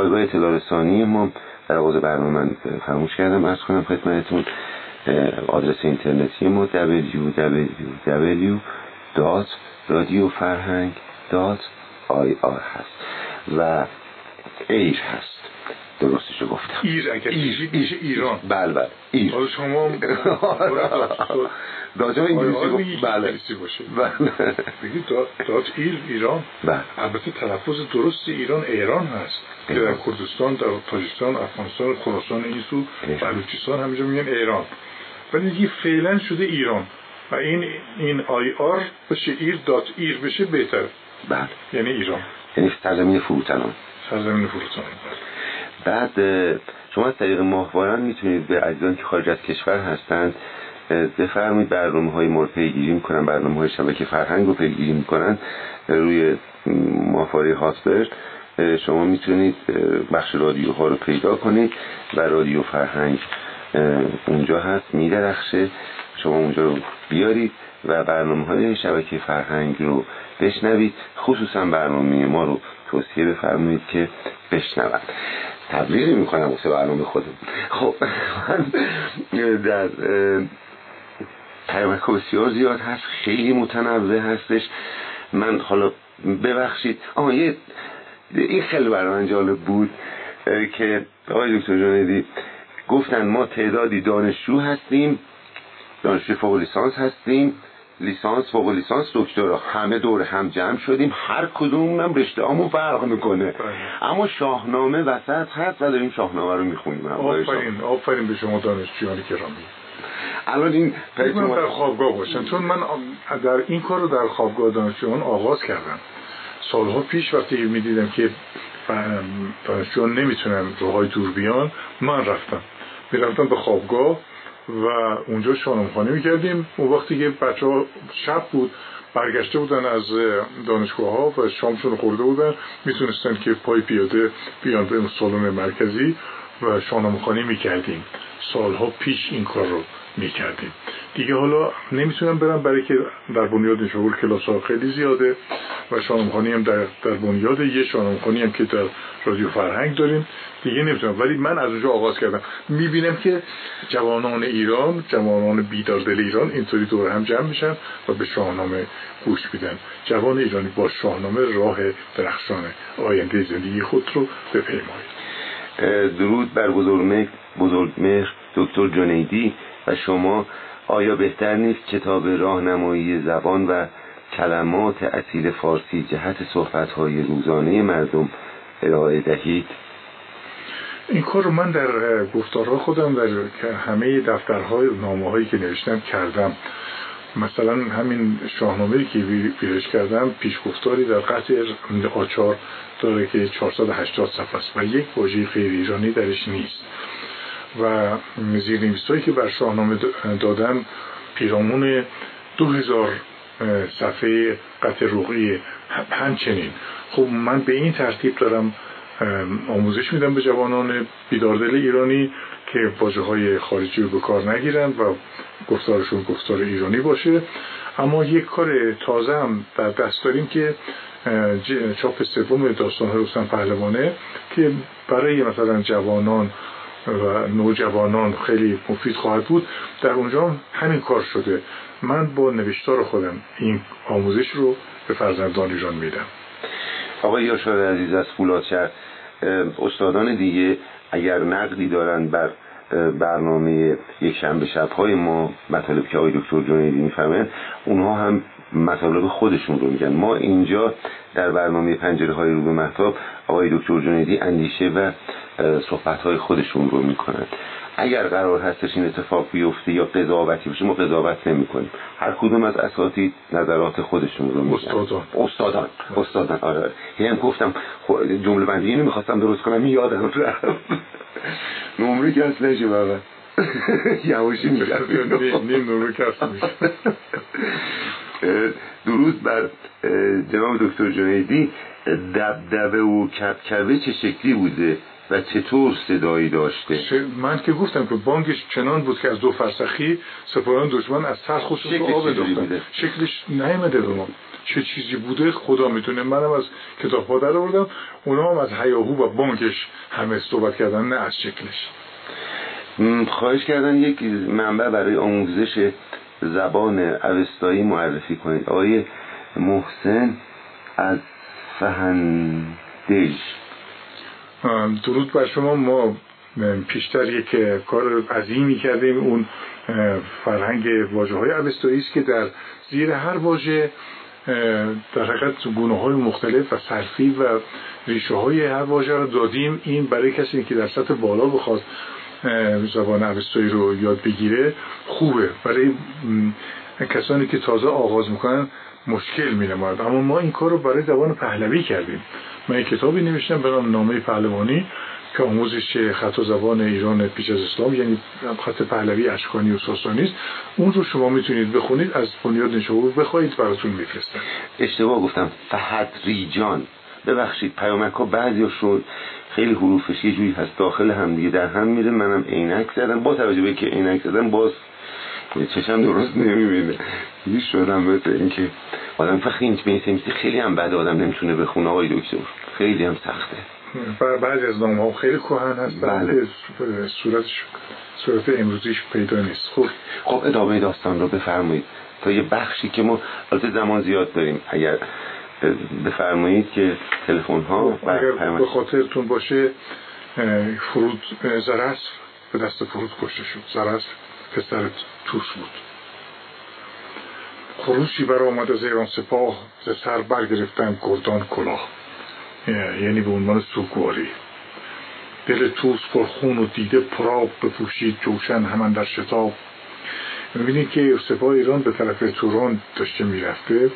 پایگاه اطلاع رسانی ما در آغاز برنامه من فراموش کردم. عرض کنم خدمتتون آدرس اینترنتی ما www.radiofرهنگ.ir هست و ایر هست درستشو گفتم. ایر اگر ایر میشه ایران. بله بله. ایر حالا شما داجا انگلیسی آره، گفت. بله. بله. بگید dot dot ایر ایران. بله. البته تلفظ درست ایران ایران هست. که در کردستان در تاجیکستان افغانستان خراسان این سو بلوچستان همینجا میگن ایران. ولی دیگه فعلا شده ایران. و این این IR بشه ایر dot ایر بشه بهتر. بله. یعنی ایران. یعنی سرزمین فروتنان سرزمین فروتنان بعد شما از طریق ماهواره می‌تونید به عزیزان که خارج از کشور هستند اه، بفرمایید برنامه های مورد پیگیری می‌کنن برنامه های شبکه فرهنگ رو پیگیری می‌کنن روی ماهواره هاسبرد اه، شما می‌تونید بخش رادیو ها رو پیدا کنید و رادیو فرهنگ اونجا هست میدرخشه. شما اونجا رو بیارید و برنامه های شبکه فرهنگ رو بشنوید. خصوصا برنامه ما رو توصیه بفرمایید که بشنوند. تبلیغی می‌کنم واسه برنامه خودم. خب من در پیامک بسیار زیاد هست خیلی متنوع هستش. من حالا ببخشید آها یه این خیلی برای من جالب بود که آقای دکتر جانیدی گفتن ما تعدادی دانشجو هستیم دانشجو فوق لیسانس هستیم. لیسانس فوق لیسانس دکترا. همه دور هم جمع شدیم. هر کدوم هم رشته همون فرق می‌کنه. اما شاهنامه وسط هست و داریم شاهنامه رو می‌خونیم. آفرین آفرین به شما دانشجویان گرامی الان این کنم در خوابگاه باشن. چون من در این کار رو در خوابگاه دانشجویان آغاز کردم. سالها پیش وقتی می‌دیدم که دانشجویان نمی‌تونن روهای دور بیان من رفتم. می‌رفتم به خوابگاه. و اونجا شانمخانه می‌کردیم. اون وقتی که بچه ها شب بود برگشته بودن از دانشگاه ها و شامشون خورده بودن. می‌تونستن که پای پیاده بیان به سالن مرکزی و شانمخانه می‌کردیم. سالها پیش این کار رو می‌کردیم دیگه حالا نمی‌تونم برم برای که در بنیاد شغل کلاس ها خیلی زیاده و شانمخانی هم در, در بنیاد یه شانمخانی هم که در رادیو فرهنگ داریم دیگه نمی‌تونم. ولی من از اونجا آغاز کردم. می‌بینم که جوانان ایران جوانان بیداردل ایران اینطوری دور هم جمع میشن و به شاهنامه گوش میدن. جوان ایرانی با شاهنامه راه درخشان آینده زندگی خود رو بپیمایید. درود بر بزرگمهر دکتر جنیدی. شما آیا بهتر نیست کتاب راهنمایی زبان و کلمات اصیل فارسی جهت صحبت‌های روزانه مردم ارائه دهید؟ این کار رو من در گفتارها خودم در همه دفترهای نامه هایی که نوشتم کردم. مثلا همین شاهنامه که ویرش کردم پیشگفتاری در قطع آچار داره که 480 صفحه است و یک واژه غیر ایرانی درش نیست. و زیرنویسایی که بر شاهنامه دادن پیرامون دو هزار صفحه قطع رقی همچنین. خب من به این ترتیب دارم آموزش میدم به جوانان بیداردل ایرانی که واجه های خارجی رو به کار نگیرن و گفتارشون گفتار ایرانی باشه. اما یک کار تازه هم در دست داریم که چاپ سوم داستان رستم پهلوانه که برای مثلا جوانان و نوجوانان خیلی مفید خواهد بود. در اونجا همین کار شده. من با نوشتار خودم این آموزش رو به فرزندان ایران میدم. آقای یاشار عزیز از فولادشهر استادان دیگه اگر نقدی دارن بر برنامه یک شنبه شبهای ما مطالب که آقای دکتر جنیدی می‌فهمن اونها هم مطالب خودشون رو میگن. ما اینجا در برنامه پنجره های رو به محتاب آقای دکتر جنیدی اندیشه و صحبت های خودشون رو می‌کنن. اگر قرار هستش این اتفاق بیفته یا قضاوتی بشه ما قضاوت نمی کنیم هر کدوم از اساتید نظرات خودشون رو میگن. استادان. استادان. استادان. آره. هم گفتم جمله بندی. اینو می‌خواستم درست کنم یادم رفت. نمره کس نشه بابا. یواشی میگم نیم نمره کس درود بر جناب دکتر جنیدی. دبدبه و کبکبه چه شکلی بوده؟ و چطور صدایی داشته؟ من که گفتم که بانکش چنان بود که از دو فرسخی سپاهیان دشمن از سر خودشون رو آب شکلش نیمده به ما. چه چیزی بوده؟ خدا می‌تونه منم از کتاب ها در آوردم. اونا هم از هیاهو و بانکش همه صحبت کردن نه از شکلش. خواهش کردن یک منبع برای آموزش زبان اوستایی معرفی کنید. آقای محسن از فهندج درود بر شما. ما پیشتر یک کار عظیمی کردیم اون فرهنگ واجه های است که در زیر هر واژه در حقیقت گونه های مختلف و صرفی و ریشه های هر واژه رو دادیم. این برای کسی که در سطح بالا بخواد زبان اوستایی رو یاد بگیره خوبه. برای کسانی که تازه آغاز می‌کنن مشکل می نماید. اما ما این کار رو برای زبان پهلوی کردیم. من یک کتابی نوشتم به نام نامه پهلوانی که آموزش خط و زبان ایران پیش از اسلام یعنی خط پهلوی اشکانی و ساسانی است. اون رو شما می‌تونید بخونید از بنیاد نشابور بخواید براتون میفرستم. اشتباه گفتم. فهد ریجان. ببخشید پیامک ها شد. خیلی حروفش یه جوری هست. داخل هم دیگه در هم میره. منم عینک زدم. با توجه به که عینک زدم باز چشم درست نمی‌بینه. هیچ شدم به اینکه آدم فقط این به خیلی هم بد آدم نمی‌تونه بخونه آقای دکتر. خیلی هم سخته. بعضی از نام ها خیلی کوهن هست بله. صورتش صورت امروزیش پیدا نیست. خب. خب ادامه داستان رو بفرمایید. تا یه بخشی که ما البته زمان زیاد داریم. اگر بفرمایید که تلفن ها خب، اگر به خاطرتون باشه فرود زرس به دست فرود کشته شد. زرس پسر توس بود. خروشی بر آمد از ایران سپاه ز سر برگرفتن گردان کلاه. یعنی به عنوان سوگواری. دل توس پر خون و دیده پراب بپوشید جوشن همان در شتاب. می‌بینید که سپاه ایران به طرف توران داشته می‌رفته.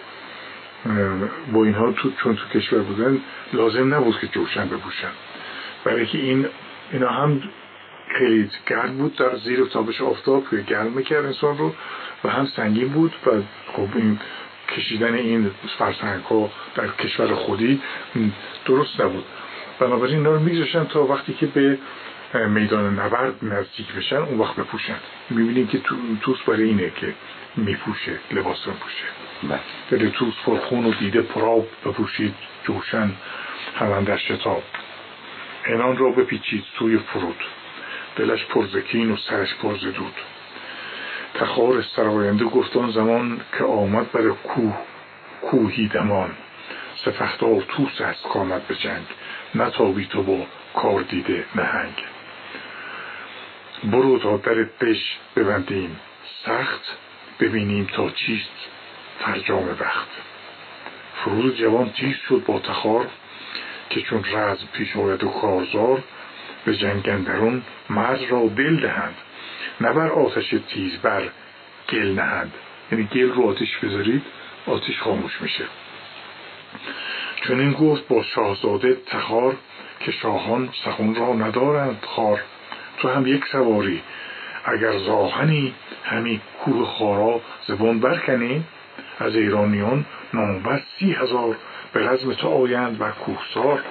با اینها تو چون تو کشور بودن لازم نبود که جوشن بپوشن. برای که این اینا هم خیلی گرد بود در زیر تابش آفتاب که گرم می‌کرد انسان رو و هم سنگین بود و خب این کشیدن این فرسنگ ها در کشور خودی درست نبود. بنابراین اینا رو میگذاشتن تا وقتی که به میدان نبرد نزدیک بشن اون وقت بپوشن. می‌بینیم که تو توس برای اینه که میپوشه لباس رو پوشه بله. دل توس پر خون و دیده پراب بپوشید جوشن همان در شتاب. انان را بپیچید سوی فرود. دلش پرزکین و سرش پرز دود. تخار سراینده گفتان زمان که آمد بر کوه کوهی دمان. سفختار توس است کامد به جنگ. نتابی تو با کار دیده نهنگ. برو تا در دش ببندیم. سخت ببینیم تا چیست فرجام بخت. فرود جوان چیست شد با تخار که چون رز پیش آید و کارزار به جنگندرون مرز را دل دهند. نه بر آتش تیز بر گل نهند. یعنی گل رو آتش بذارید آتش خاموش میشه. چون این گفت با شاهزاده تخار که شاهان سخون را ندارند خار تو هم یک سواری. اگر زاهنی همی کوه خارا زبان برکنی از ایرانیان نامبر سی هزار به رزم تو آیند و کوهسار.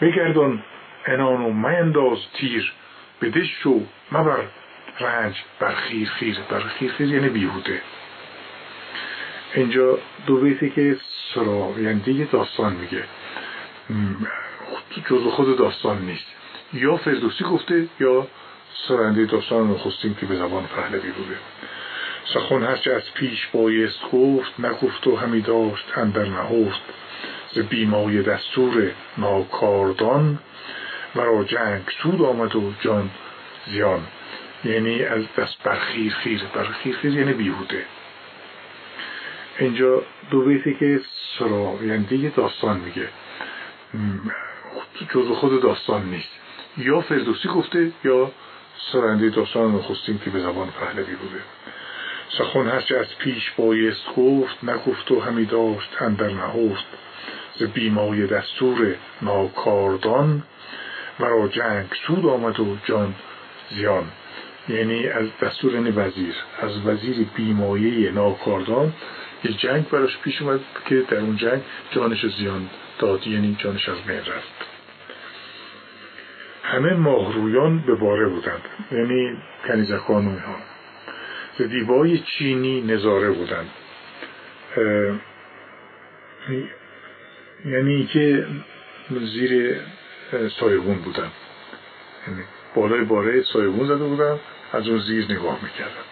بگردان انان و مینداز تیر. به دش شو مبر. رنج بر خیر خیر. بر خیر خیر یعنی بیهوده. اینجا دو بیتی که سراینده داستان میگه. جزو خود داستان نیست. یا فردوسی گفته یا سراینده داستان نخستیم که به زبان پهلوی بوده. سخن هرچه از پیش بایست گفت نگفت و همی داشت اندر نهفت. ز بیمای دستور ناکاردان مرا جنگ سود آمد و جان زیان. یعنی از دست برخیر خیر برخیر خیر یعنی بیهوده. اینجا دو بیتی که سراینده داستان میگه. جزو خود داستان نیست. یا فردوسی گفته یا سراینده داستان نخستیم که به زبان پهلوی بوده. سخن هرچه از پیش بایست گفت نگفت و همی داشت اندر نهفت. ز بیمای دستور ناکاردان مرا جنگ سود آمد و جان زیان. یعنی از دستور وزیر از وزیر بیمایه ناکاردان یه جنگ براش پیش اومد که در اون جنگ جانش زیان داد یعنی جانش از بین رفت. همه ماهرویان به باره بودند یعنی کنیزکان و اینها ز چینی نظاره بودند. یعنی که زیر سایبون بودن. یعنی بالای باره سایبون زده بودن از اون زیر نگاه می‌کردن.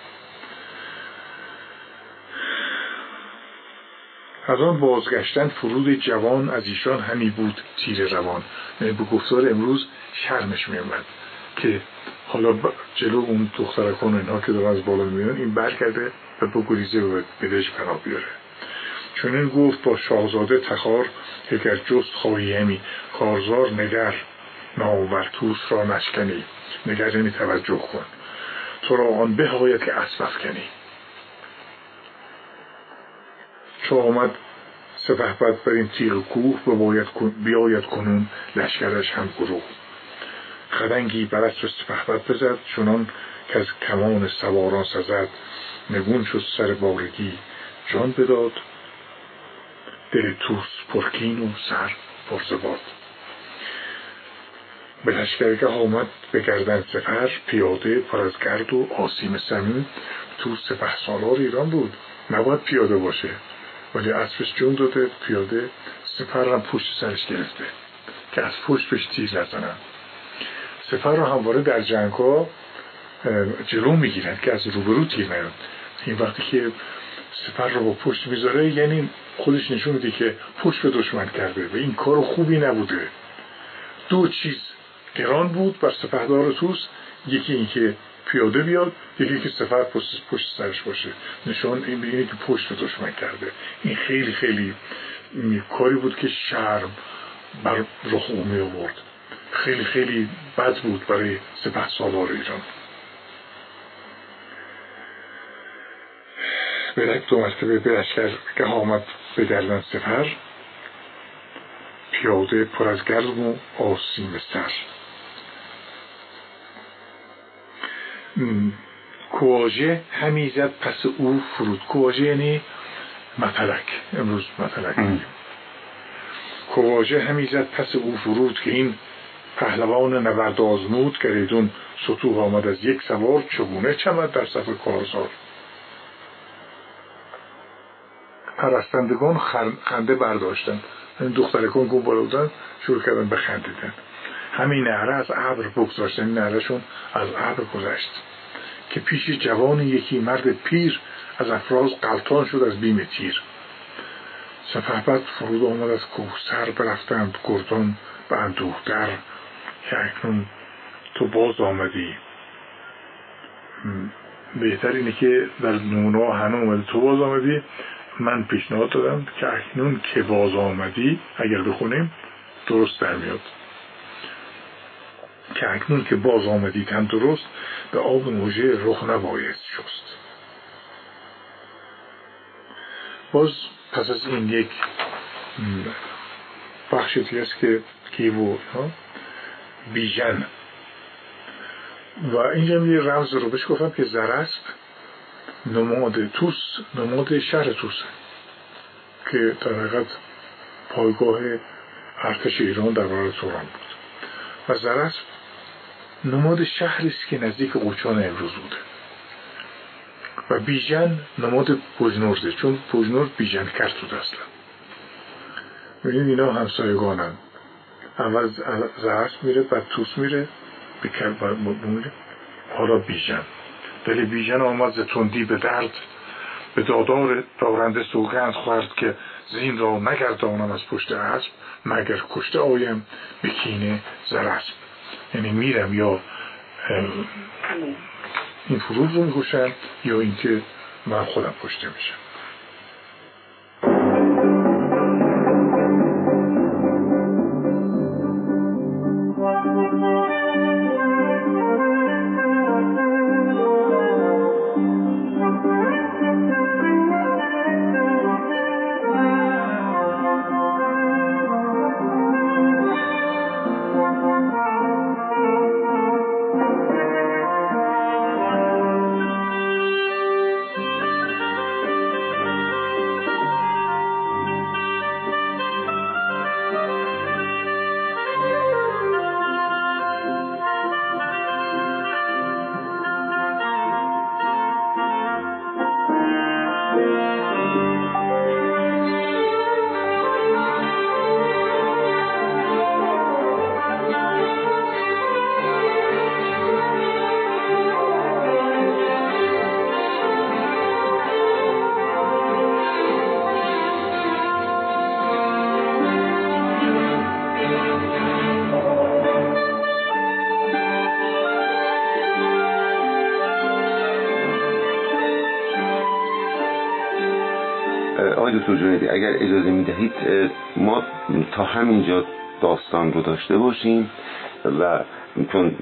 از آن بازگشتن فرود جوان از ایشان همی بود تیر روان. یعنی به گفتار امروز شرمش میومد که حالا جلو اون دخترکان و اینها که دارن از بالا می‌بینن این برگرده و بگریزه و بدش پناه بیاره. چون این گفت با شاهزاده تخار اگر جست خواهی همی کارزار نگر ناورتوس را نشکنی نگر یعنی توجه کن. تو را آن به که اسب کنی چو آمد؟ سپه بد بر این تیغ کوه بیاید کنون لشکرش هم گروه. خدنگی بر اسب سپه بد بزد چنان که از کمان سواران سزد. نگون شد سر بارگی. جان بداد. دل توس پرکین و سر پرزباد. به لشکرگه آمد به گردن سفر پیاده پر از گرد و آسیم سمین تو سپه سالار ایران بود. نباید پیاده باشه ولی اسبش جون داده پیاده سپر هم پشت سرش گرفته که از پشت بهش تیر نزنن. سپر رو همواره در جنگ ها جلو می‌گیرن که از روبرو تیر نیاد. این وقتی که سپر رو با پشت می‌ذاره یعنی خودش نشون میده که پشت به دشمن کرده و این کار خوبی نبوده. دو چیز گران بود بر سپهدار توس یکی اینکه پیاده بیاد یکی که سفر پشت, پشت سرش باشه. نشان این اینه که پشت به دشمن کرده. این خیلی خیلی کاری بود که شرم بر رخ می آورد. خیلی خیلی بد بود برای سپه سالار ایران. به دو مرتبه به لشکر که آمد به گردن سفر پیاده پر از گرم و آسیم سر. کواژه همی زد پس او فرود. کواژه یعنی مطلق امروز مطلق کواژه همی زد پس او فرود که این پهلوان نبرد آزمود گریدون سطوح آمد از یک سوار چگونه چمد در صف کارزار. پرستندگان خنده برداشتن. این دخترکان بودن شروع کردن به خندیدن. همین نهره از ابر بگذاشتن این نهرهشون از ابر گذشت. که پیش جوان یکی مرد پیر از افراز قلطان شد از بیم تیر. سپهبد فرود آمد از کوهسر برفتند گردان به اندوه در. که اکنون تو باز آمدی. بهتر اینه که در نونا هنو آمده تو باز آمدی. من پیشنهاد دادم که اکنون که باز آمدی اگر بخونیم درست در میاد. که اکنون که باز آمدی هم درست به آب موجه رخ نباید شست. باز پس از این یک بخشی است که کیوو بیژن. و اینجا یه رمز رو بهش گفتم که زرسب نماد توس نماد شهر توس که در حقیقت پایگاه ارتش ایران در برای توران بود. و زرسب نماد شهری است که نزدیک اوچان امروز بوده. و بیژن نماد پوجنورده چون پوجنورد بیژن کرد بود اصلا ببینید اینا همسایگانن. اول زرس میره بعد توس میره به حالا بیژن. دل بیژن آمد ز تندی به درد به دادار دارنده سوگند خورد که زین را نگردانم از پشت اسب مگر کشته آیم به کینه زرسب یعنی میرم یا این فرود رو یا اینکه من خودم کشته میشم. جنیدی اگر اجازه می‌دهید ما تا همینجا داستان رو داشته باشیم و چون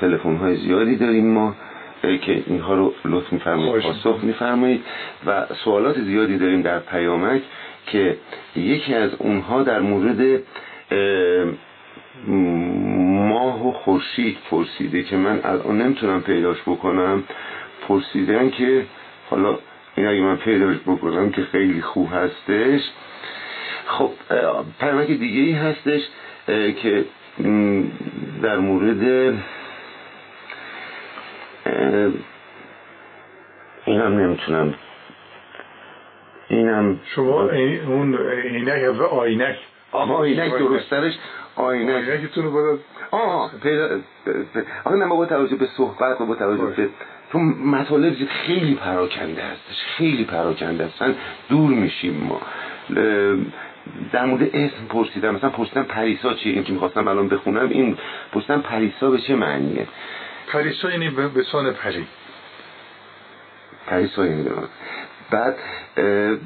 تلفن های زیادی داریم ما که اینها رو لطف میفرمایید پاسخ میفرمایید و سوالات زیادی داریم در پیامک که یکی از اونها در مورد ماه و خورشید پرسیده که من الان نمی‌تونم پیداش بکنم پرسیدن که حالا این اگه من پیداش بکنم که خیلی خوب هستش. خب پیامک دیگه ای هستش که در مورد اینم نمی‌تونم. اینم شما اون عینک و آینک. آینک درسترش آینک. آینکتون رو باید آه پیدا آخه من با توجه به صحبت و با توجه به تو مطالب خیلی پراکنده هستش خیلی پراکنده هستن دور میشیم ما. در مورد اسم پرسیدم مثلا پرسیدم پریسا چیه؟ این که می‌خواستم الان بخونم این پرسیدم پریسا به چه معنیه؟ پریسا یعنی به سان پری. پریسا یعنی بعد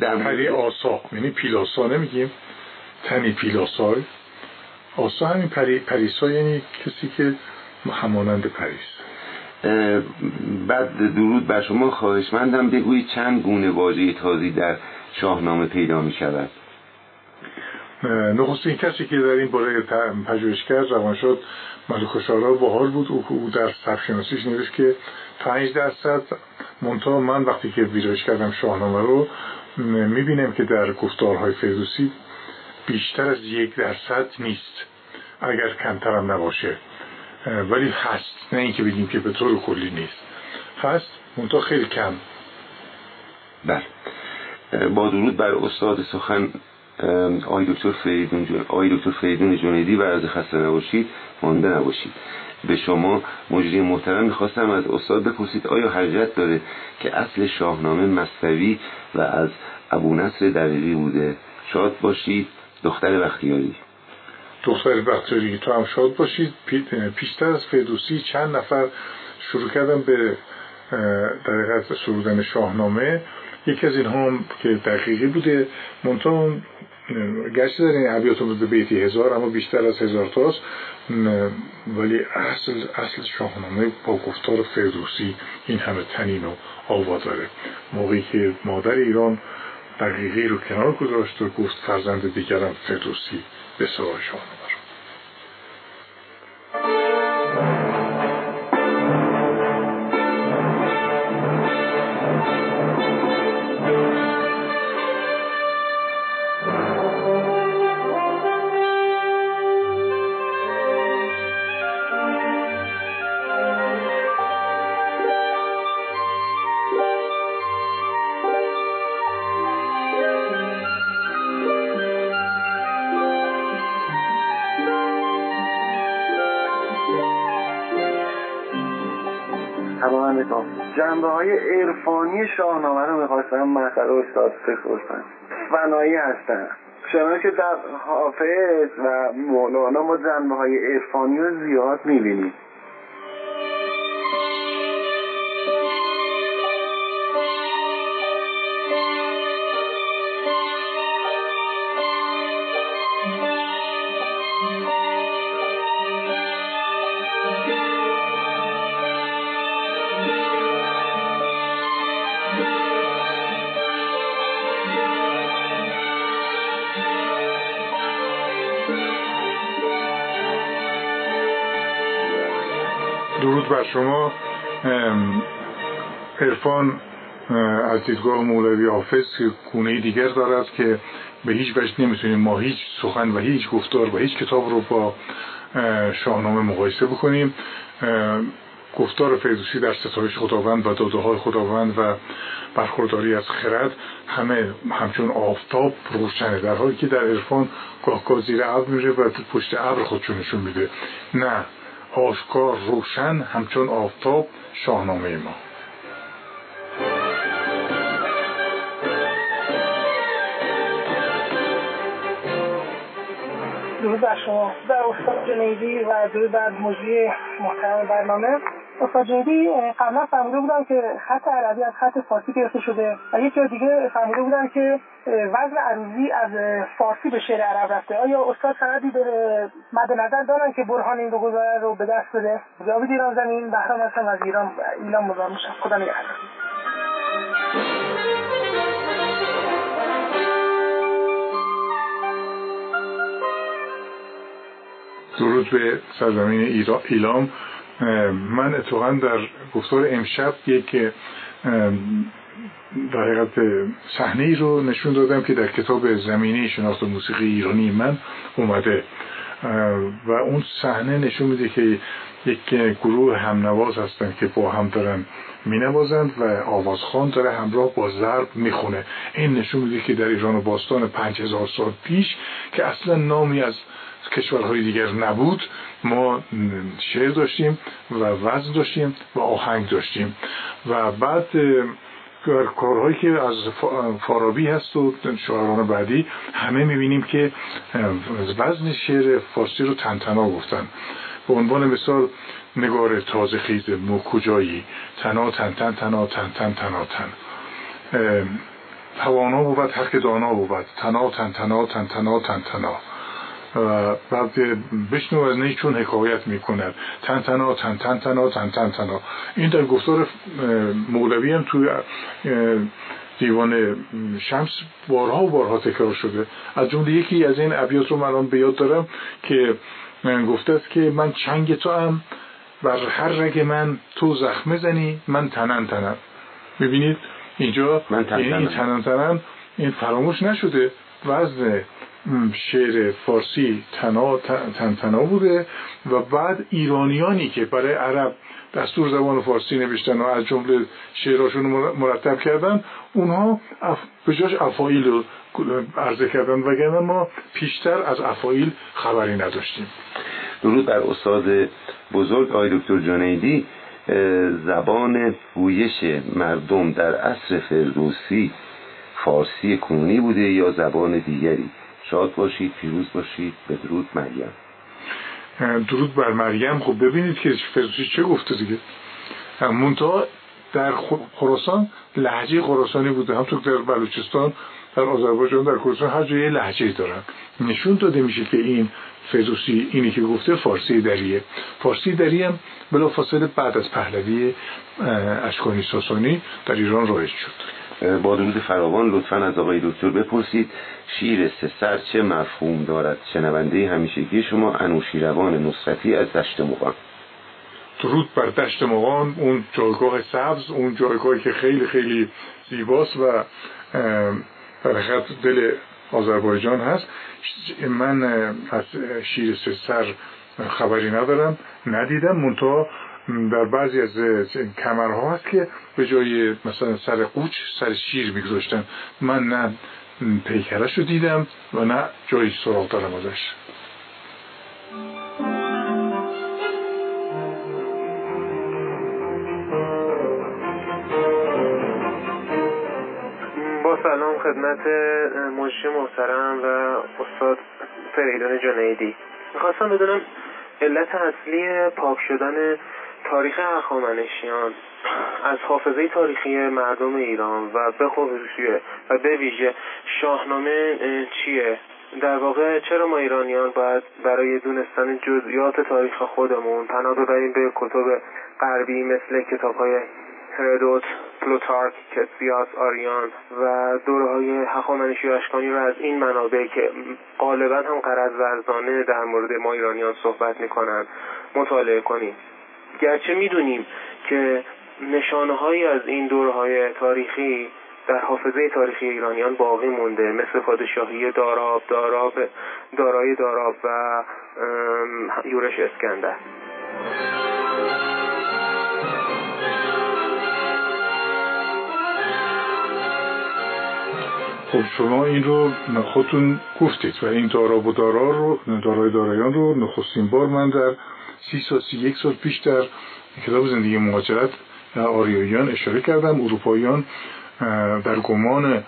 در پری آسا. یعنی پیلاسا نمیگیم. تنی پیلاسای. آسا همین پری پریسا یعنی کسی که همانند پریس. بعد درود بر شما خواهشمندم بگویید چند گونه واژه تازی در شاهنامه پیدا می شود نخستین کسی که در این باره پژوهشگر روانشاد ملک شارا بحال بود. او در سبشناسیش نوشت که پنج درصد منتها من وقتی که ویرایش کردم شاهنامه رو می‌بینم که در گفتارهای فردوسی بیشتر از یک درصد نیست. اگر کمترم نباشه. ولی هست. نه اینکه بگیم که به طور کلی نیست. هست منتها خیلی کم. بله. با درود بر استاد سخن آقای دکتر فریدون جن... آقای دکتر فریدون جنیدی و از خسته نباشید مانده نباشید. به شما مجری محترم می‌خواستم از استاد بپرسید آیا حقیقت داره که اصل شاهنامه مستوی و از ابو نصر دقیقی بوده؟ شاد باشید دختر بختیاری. دختر بختیاری تو هم شاد باشید پیشتر از فردوسی چند نفر شروع کردن به در سرودن شاهنامه. یکی از اینها هم که دقیقی بوده منطقه گرچه در این عبیات به بیتی هزار اما بیشتر از هزار تاست. ولی اصل اصل شاهنامه با گفتار فردوسی این همه تنین و آوا داره موقعی که مادر ایران دقیقی رو کنار گذاشت و گفت فرزند دیگرم فردوسی. به سرای جنبه های عرفانی شاهنامه رو می‌خواستم مطلب استاد بپرسم فنایی هستن. چنانکه در حافظ و مولانا ما جنبه های عرفانی رو زیاد می‌بینیم درود بر شما. عرفان از دیدگاه مولوی حافظ گونه دیگر دارد که به هیچ وجه نمی‌تونیم ما هیچ سخن و هیچ گفتار و هیچ کتاب رو با شاهنامه مقایسه بکنیم. گفتار فردوسی در ستایش خداوند و داده های خداوند و برخورداری از خرد همه همچون آفتاب روشنه در حالی که در عرفان گاه گاه زیر ابر میره و پشت ابر خودشون نشون میده. نه آشکار روشن همچون آفتاب شاهنامه ما. درود بر شما. در استاد جنیدی و درود بر مجری محترم برنامه. استاد جدی قبلا فهمیده بودم که خط عربی از خط فارسی گرفته شده و یک جای دیگه فهمیده بودم که وزن عروضی از فارسی به شعر عرب رفته. آیا استاد سندی به مد نظر دارن که برهان این دو رو به دست بده؟ جاوید ایران زمین بهرام هستم از ایران ایران مزار میشم. خدا نگهدار. درود به سرزمین ایلام. من اتفاقا در گفتار امشب یک در حقیقت صحنه ای رو نشون دادم که در کتاب زمینه شناخت موسیقی ایرانی من اومده. و اون صحنه نشون میده که یک گروه همنواز هستن که با هم دارن مینوازند و آوازخان داره همراه با ضرب می‌خونه. این نشون میده که در ایران و باستان پنج هزار سال پیش که اصلا نامی از کشورهای دیگر نبود ما شعر داشتیم و وزن داشتیم و آهنگ داشتیم. و بعد کارهایی که از فارابی هست و شاعران بعدی همه می‌بینیم که وزن شعر فارسی رو تنتنا گفتن. به عنوان مثال نگار تازه خیز مو کجایی؟ تنا تن تن تنا تن تن تنا تن. توانا بود حق دانا بود. تنا تن تنا تن تنا تن تنا. بعد بشنو از نی چون حکایت می‌کند. تن تنا تن تن تنا تن تن تنا. این در گفتار مولوی هم توی دیوان شمس بارها و بارها تکرار شده. از جمله یکی از این ابیات رو من به یاد دارم که من گفته است که من چنگ تو هم بر هر رگ من تو زخمه زنی من تنن تنم. ببینید اینجا من تن این تنن تنم این فراموش نشده. وزن شعر فارسی تنا تن تنا بوده و بعد ایرانیانی که برای عرب دستور زبان فارسی نوشتن و از جمله شعراشون مرتب کردن اونها به جاش افایل رو عرضه کردن وگرنه ما پیشتر از افایل خبری نداشتیم. درود بر استاد بزرگ آقای دکتر جنیدی زبان گویش مردم در عصر فردوسی فارسی کنونی بوده یا زبان دیگری؟ شاد باشید پیروز باشید بدرود مریم. درود بر مریم. خب ببینید که فردوسی چه گفته دیگه. منتها در خراسان لحجه خراسانی بوده. همطور در بلوچستان در آذربایجان در کردستان هر جایی لحجه دارن. نشون داده میشه که این فردوسی اینی که گفته فارسی دریه. فارسی دری هم بلا فاصله بعد از پهلوی اشکانی ساسانی در ایران رایج شد. با درود فراوان لطفا از آقای دکتر بپرسید. شیر سه سر چه مفهوم دارد؟ شنونده همیشگی شما انوشیروان نصرتی از دشت مقام درود بر دشت مقام اون جایگاه سبز اون جایگاهی که خیلی خیلی زیباست و در دل آذربایجان هست. من از شیر سه سر خبری ندارم ندیدم منتها در بعضی از کمرها هست که به جای مثلا سر قوچ سر شیر میگذاشتن. من نه پیکرش رو دیدم و نه جایی سراغ دارم ازش. با سلام خدمت مجری محترم و استاد فریدون جنیدی. می‌خواستم بدونم علت اصلی پاک شدن تاریخ هخامنشیان از حافظه تاریخی مردم ایران و به خصوصیه و به ویژه شاهنامه چیه؟ در واقع چرا ما ایرانیان باید برای دونستن جزئیات تاریخ خودمون پناه ببریم به کتب غربی مثل کتاب های هرودوت پلوتارک کسیاس آریان و دوره های هخامنشی و اشکانی رو از این منابع که غالبا هم قرض ورزانه در مورد ما ایرانیان صحبت می‌کنن مطالعه کنیم. گرچه می‌دونیم که نشانه هایی از این دورهای تاریخی در حافظه تاریخی ایرانیان باقی مونده مثل پادشاهی داراب داراب دارای داراب و یورش اسکندر. خب شما این رو خودتون گفتید و این داراب و دارا رو دارای دارایان رو نخستین بار من در سی سال سی یک سال پیش در کتاب زندگی مهاجرت آریاییان اشاره کردم. اروپاییان در گمان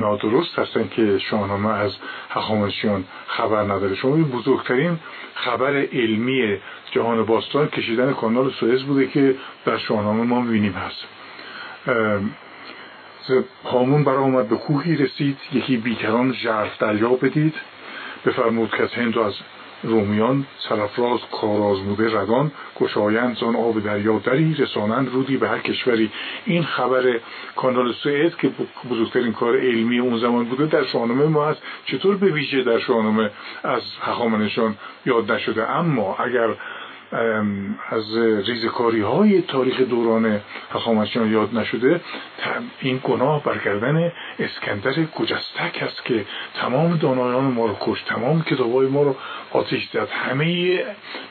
نادرست هستن که شاهنامه از هخامنشیان خبر نداره. شما بزرگترین خبر علمی جهان باستان کشیدن کانال سوئز بوده که در شاهنامه ما می‌بینیم هست. هامون برای آمد به کوهی رسید. یکی بیکران ژرف دریا بدید بفرمود که از هند و از رومیان سرفراز کارازموده ردان گشایند زان آب دریا دری رسانند رودی به هر کشوری. این خبر کانال سوئد که بزرگترین کار علمی اون زمان بوده در شاهنامه ما هست. چطور به ویژه در شاهنامه از هخامنشان یاد نشده؟ اما اگر از ریزکاری های تاریخ دوران هخامنشیان یاد نشده این گناه برگردن اسکندر گجستک است که تمام دانایان ما رو کشت تمام کتاب های ما رو آتش زد همه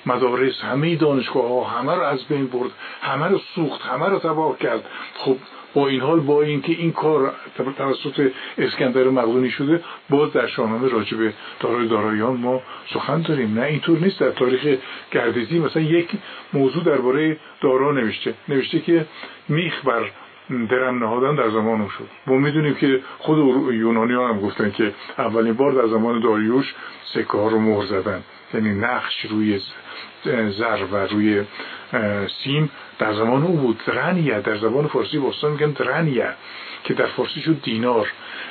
مدارس همه دانشگاه ها همه رو از بین برد همه رو سوخت همه رو تباه کرد. خب با این حال با اینکه این کار توسط اسکندر مقدونی شده باز در شاهنامه راجع به دارای دارایان ما سخن داریم. نه اینطور نیست. در تاریخ گردیزی مثلا یک موضوع درباره دارا نوشته. نوشته که میخ بر درم نهادن در زمان شد ما می‌دونیم که خود یونانی هم گفتن که اولین بار در زمان داریوش سکه ها رو مهر زدن. یعنی نقش روی زر و روی سیم در زمان او بود. رنیه در زبان فارسی باستان میگن رنیه که در فارسی شد دینار.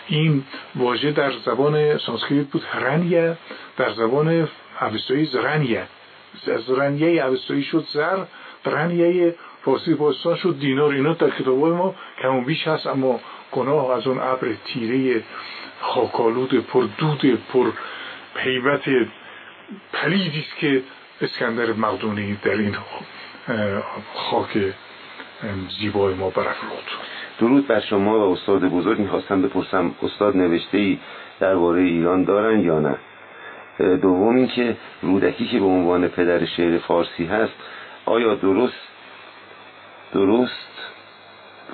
این واژه در زبان سانسکریت بود رنیه در زبان اوستایی زرنیه. از رنیه اوستایی شد زر رنیه فارسی باستان شد دینار اینا در کتاب ما کم بیش هست اما گناه از اون ابر تیره خاکالود پر دود پر حیبت پلیدی است که اسکندر مقدونی در این خاک زیبای ما برافروخت. درود بر شما و استاد بزرگ. می‌خواستم بپرسم استاد نوشته ای درباره ایران دارن یا نه؟ دوم اینکه رودکی که به عنوان پدر شعر فارسی هست آیا درست درست؟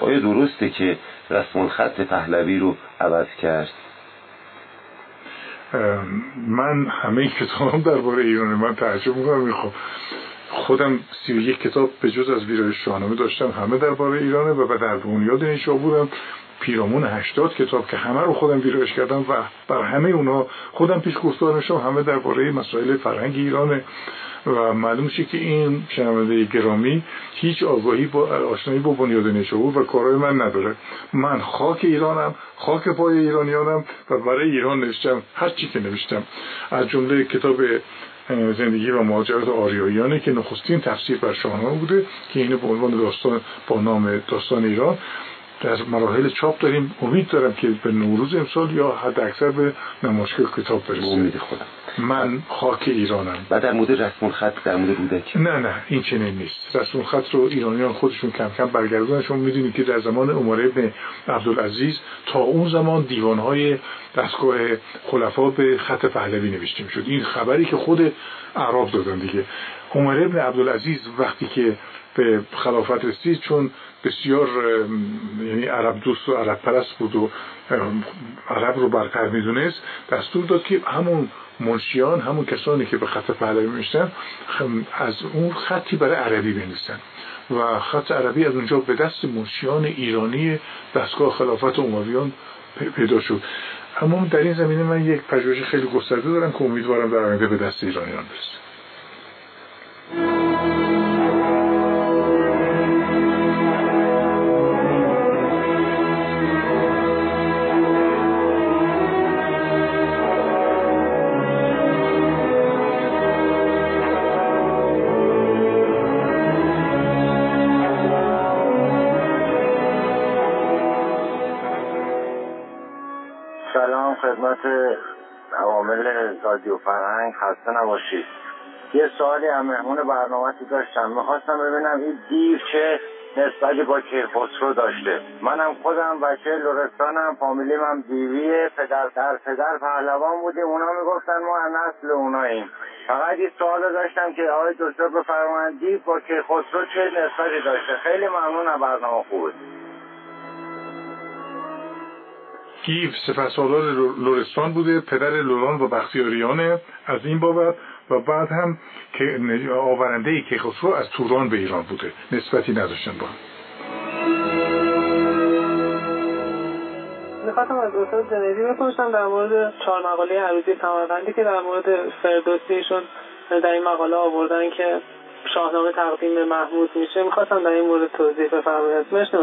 آیا درسته که رسم خط پهلوی رو عوض کرد؟ من همه کتابم درباره ایران من تعجب می‌کنم. خب خودم سی و یک کتاب به جز از ویرایش شاهنامه داشتم همه درباره ایرانه و در بنیاد این بودم. پیرامون هشتاد کتاب که همه رو خودم ویرایش کردم و بر همه اونا خودم پیش گفتار همه درباره مسائل فرهنگ ایرانه. و معلوم شه که این شنونده گرامی هیچ آگاهی با آشنایی با بنیاد نیشابور و کارهای من نداره. من خاک ایرانم خاک پای ایرانیانم و برای ایران نوشتم هر چی که نوشتم. از جمله کتاب زندگی و مهاجرت آریاییانه که نخستین تفسیر بر شاهنامه بوده که اینو به عنوان داستان با نام داستان ایران. در مراحل چاپ داریم. امید دارم که به نوروز امسال یا حد اکثر به نمایشگاه کتاب برسه امید خودم. من خاک ایرانم. و در مورد رسم الخط در مورد رودک. نه نه این چنین نیست. رسم الخط رو ایرانیان خودشون کم کم برگردونن شما می‌دونید که در زمان عمر ابن عبدالعزیز تا اون زمان دیوانهای دستگاه خلفا به خط پهلوی نوشته شد این خبری که خود اعراب دادن دیگه. عمر ابن عبدالعزیز وقتی که به خلافت رسید چون بسیار یعنی عرب دوست و عرب پرست بود و عرب رو برتر می‌دونست دستور داد که همون منشیان همون کسانی که به خط پهلوی میشتن از اون خطی برای عربی بنویسن. و خط عربی از اونجا به دست منشیان ایرانی دستگاه خلافت امویان پیدا شد. اما در این زمینه من یک پژوهش خیلی گسترده دارم که امیدوارم در آینده به دست ایرانیان برسه. خسته نباشید یه سوالی هم مهمون برنامه داشتم. می‌خواستم ببینم این دیو چه نسبتی با کیخسرو داشته. منم خودم بچه لورستانم فامیلیم هم دیویه پدر در پدر پهلوان بودیم اونا می‌گفتن ما نسل اوناییم. فقط این سوال داشتم که آقای دکتر بفرمایند دیو با کیخسرو چه نسبتی داشته؟ خیلی ممنونم برنامه خوبه گیو سپهسالار لورستان بوده پدر لوران و بختیاریانه. از این بابت و بعد هم که آورنده کیخسرو از توران به ایران بوده. نسبتی نداشتن با می‌خواستم از استاد جنیدی بپرسم در مورد چهار مقاله عروضی سمرقندی که در مورد فردوسیشون در این مقاله آوردن که شاهنامه تقدیم محمود میشه. می‌خواستم در این مورد توضیح بفرمایید. مرسی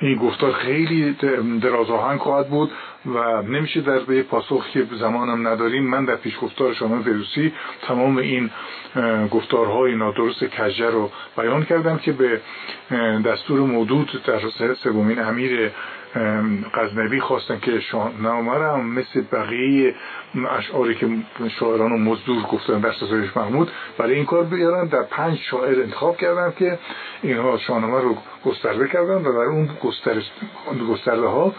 این گفتار خیلی دراز آهنگ خواهد بود. و نمیشه در به پاسخ که زمانم نداریم. من در پیش گفتار شما فیروسی تمام این گفتارهای نادرست کجه رو بیان کردم که به دستور مودود در سومین امیر غزنوی خواستن که شاهنامه هم مثل بقیه اشعاری که شاعران و مزدور گفتن در ستایش محمود برای این کار بیارن. در پنج شاعر انتخاب کردن که اینها شاهنامه رو گسترده کردن و در اون گسترده ها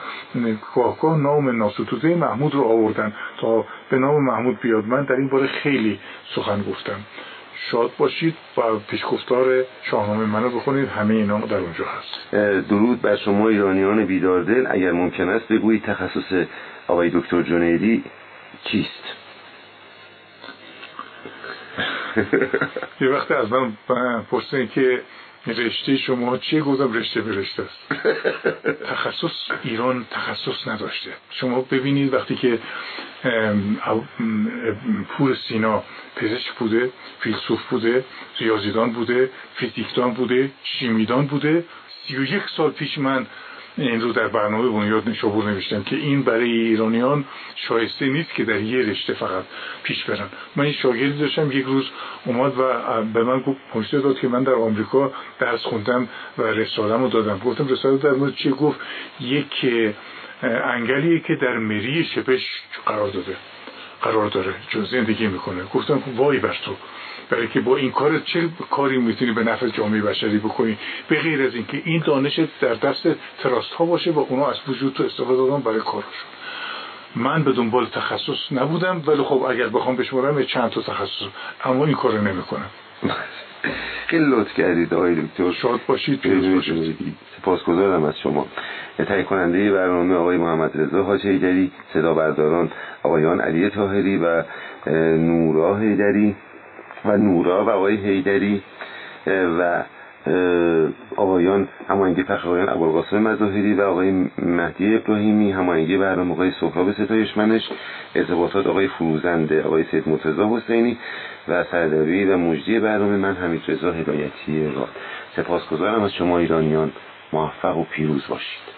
گاهگاه نام ناستوده محمود رو آوردن تا به نام محمود بیاد. من در این باره خیلی سخن گفتم. شاد باشید و پیشگفتار شاهنامه منو بخونید. همه اینا در اونجا هست. درود بر شما ایرانیان بیداردل. اگر ممکن است بگویید تخصص آقای دکتر جنیدی چیست؟ یه وقتی از من پرسیدن که رشته شما چیه گفتم رشته به رشته است. تخصص ایران تخصص نداشته. شما ببینید وقتی که پور سینا پزشک بوده فیلسوف بوده ریاضیدان بوده فیزیکدان بوده شیمیدان بوده سی و یک سال پیش من این رو در برنامه بنیاد نشابور نوشتم که این برای ایرانیان شایسته نیست که در یه رشته فقط پیش برن. من این شاگردی داشتم یک روز اومد و به من گفت پشته داد که من در آمریکا درس خوندم و رسالم رو دادم. گفتم رساله در مورد چی گفت یک انگلیه که در مری شپش قرار داده قرار داره چون زندگی می‌کنه. گفتم وای بر تو. برای که با این کار چه کاری می‌تونی به نفع جامعه بشری بکنی؟ به غیر از اینکه این دانش در دست تراست ها باشه و اونا از وجود تو استفاده دادن برای کارشون. من به دنبال تخصص نبودم ولی خب اگر بخوام بشمارم چند تا تخصص. اما این کار نمی‌کنم. خیلی لطف کردید آقای دکتر. شاد باشید سپاسگزارم از شما. تهیه کننده برنامه آقای محمد رضا حاج حیدری صدا برداران آقایان علی طاهری و نورا حیدری. و نورا و آقای حیدری و آقایان هماهنگی فخرآقایان ابوالقاسم مظاهری و آقای مهدی ابراهیمی هماهنگی برنامه آقای سهراب ستایش منش ارتباطات آقای فروزنده آقای سید مرتضی حسینی و سرداری و مجدی برنامه من حمید رضا هدایتی راد. سپاسگزارم از شما ایرانیان موفق و پیروز باشید.